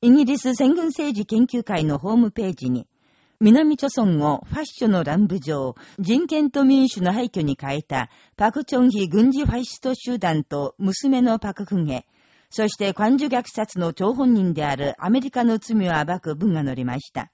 イギリス戦軍政治研究会のホームページに、南朝村をファッションの乱舞場、人権と民主の廃墟に変えた、パクチョンヒ軍事ファイスト集団と娘のパククゲ、そして官樹虐殺の張本人であるアメリカの罪を暴く文が載りました。